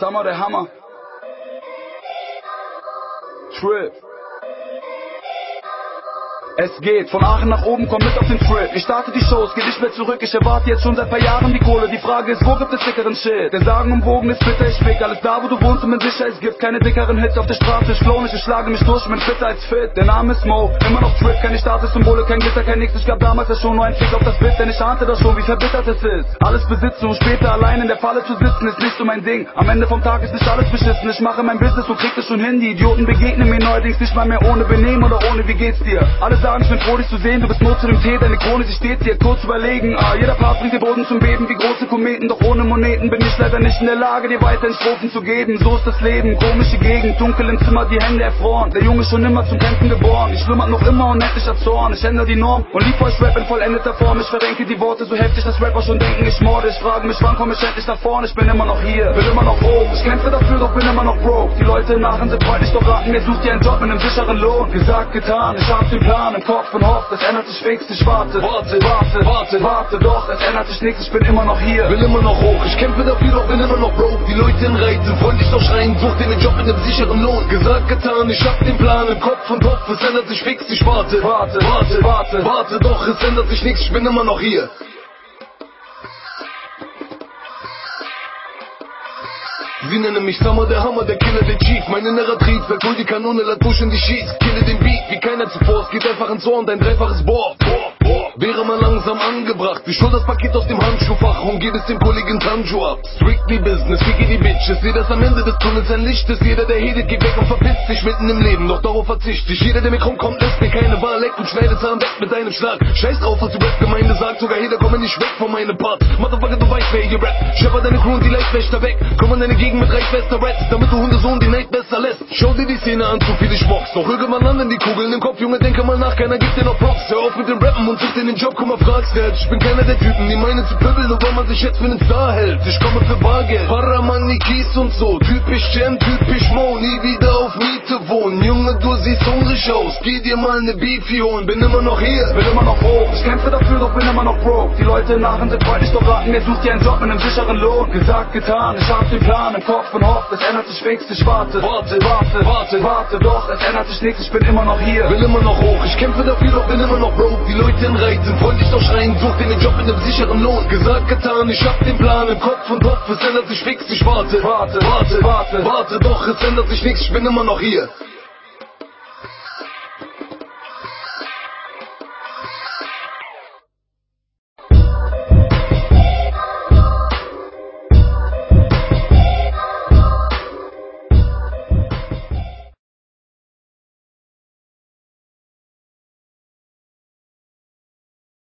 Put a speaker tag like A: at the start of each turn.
A: Summer der Hammer. Trip. Es geht von Aachen nach oben, komm mit auf den Trip. Ich starte die Shows, geh nicht mehr zurück. Ich erwarte jetzt schon seit paar Jahren die Kohle. Die Frage ist, wo gibt es dickeren Shit? Der sagenumwogen ist bitter, ich fick alles da, wo du wohnst und bin sicher, es gibt keine dickeren Hits auf der Straße. Ich flow nicht, ich schlage mich durch, bin fitter als fit. Der Name ist Mo, immer noch Trip, keine Statussymbole, kein Gitter, kein Nix. Ich gab damals ja schon nur ein Fick auf das Bit, denn ich ahnte das schon, wie verbittert es ist. Alles besitzen und später allein in der Falle zu sitzen, ist nicht so mein Ding. Am Ende vom Tag ist nicht alles beschissen. Ich mache mein Business und krieg es schon hin. Die Idioten begegnen mir neuerdings nicht mal mehr ohne Benehmen oder ohne wie geht's dir. Alle sagen, ich bin froh, dich zu sehen du bist nur zu dem Tee, deine Krone, sie steht dir kurz überlegen. Ah, jeder Part bringt den Boden zum Beben, wie große Kometen, doch ohne Moneten bin ich leider nicht in der Lage, dir weiterhin Strophen zu geben. So ist das Leben, komische Gegend, dunkel im Zimmer, die Hände erfroren. Der Junge schon immer zum Kämpfen geboren, ich schlummert noch immer unendlicher Zorn. Ich ändere die Norm und lieb euch Rap in vollendeter Form. Ich verrenke die Worte so heftig, dass Rapper schon denken, ich morde. Ich frage mich, wann komme ich endlich nach vorne? Ich bin immer noch hier, bin immer noch hoch. Ich kämpfe dafür, bin immer noch broke. Die Leute in Aachen sind freundlich, doch raten mir, such dir einen Job mit einem sicheren Lohn. Gesagt, getan, ich hab den Plan im Kopf und hoffe, das ändert sich fix. Ich warte, warte, warte, warte, warte, doch, es ändert sich nichts, ich bin immer noch hier.
B: Will immer noch hoch, ich kämpfe dafür, doch bin immer noch broke. Die Leute in Reizen, freundlich doch schreien, such dir einen Job mit einem sicheren Lohn. Gesagt, getan, ich hab den Plan im Kopf und Kopf, es ändert sich fix, ich warte, warte, warte, warte, warte, doch, es ändert sich nichts, ich bin immer noch hier. Nennen mich Summer, der Hammer, der Killer, der Chief. Mein innerer Trieb, verkohl die Kanone, lass pushen, die schießt. Kille den Beat, wie keiner zuvor. Es geht einfach ins Ohr und ein dreifaches Bohr. Wäre mal langsam angebracht. Ich hol das Paket aus dem Handschuhfach und gebe es dem Kollegen Tanju ab. Strictly Business, wie geht die Bitches? Seh das am Ende des Tunnels ein Licht ist. Jeder, der hedet, geht weg und verpisst sich mitten im Leben. Doch darauf verzichte ich. Jeder, der mir rumkommt, lässt mir keine Wahl. Leck und schneidet Zahn weg mit einem Schlag. Scheiß drauf, was die Rap-Gemeinde sagt. Sogar jeder komme nicht weg von meinem Part. Motherfucker, du weißt, wer hier rappt. Schepper deine Crew und die Leitwächter weg. Komm an deine Gegend mit Reichwester Rap Rats, damit du Hundesohn die Night besser lässt. Schau dir die Szene an, zu viele Schmocks. Doch irgendwann landen die Kugeln im Kopf, Junge, denke mal nach, keiner gibt dir noch Props. Hör auf mit dem Rappen such dir den Job, komm fragst wer. Ich bin keiner der Typen, die meinen zu pöbeln, weil man sich jetzt für einen Star hält. Ich komme für Bargeld, Paramoney, Kies und so. Typisch Jam, typisch Mo, nie wieder siehst hungrig aus, geh dir mal ne Beefy holen. Bin immer noch hier,
A: bin immer noch hoch. Ich kämpfe dafür, doch bin immer noch broke. Die Leute in Aachen sind freundlich, doch raten mir, such dir einen Job mit einem sicheren Lohn. Gesagt, getan, ich hab den Plan im Kopf und hoffe, es ändert sich fix. Ich warte, warte, warte, warte, warte, doch, es ändert sich nichts, ich bin immer noch hier.
B: Will immer noch hoch, ich kämpfe dafür, doch bin immer noch broke. Die Leute in Reizen, freundlich doch schreien, such dir einen Job mit einem sicheren Lohn. Gesagt, getan, ich hab den Plan im Kopf und Kopf, es ändert sich fix, ich warte, warte, warte, warte, warte, doch, es ändert sich nichts, ich bin immer noch hier.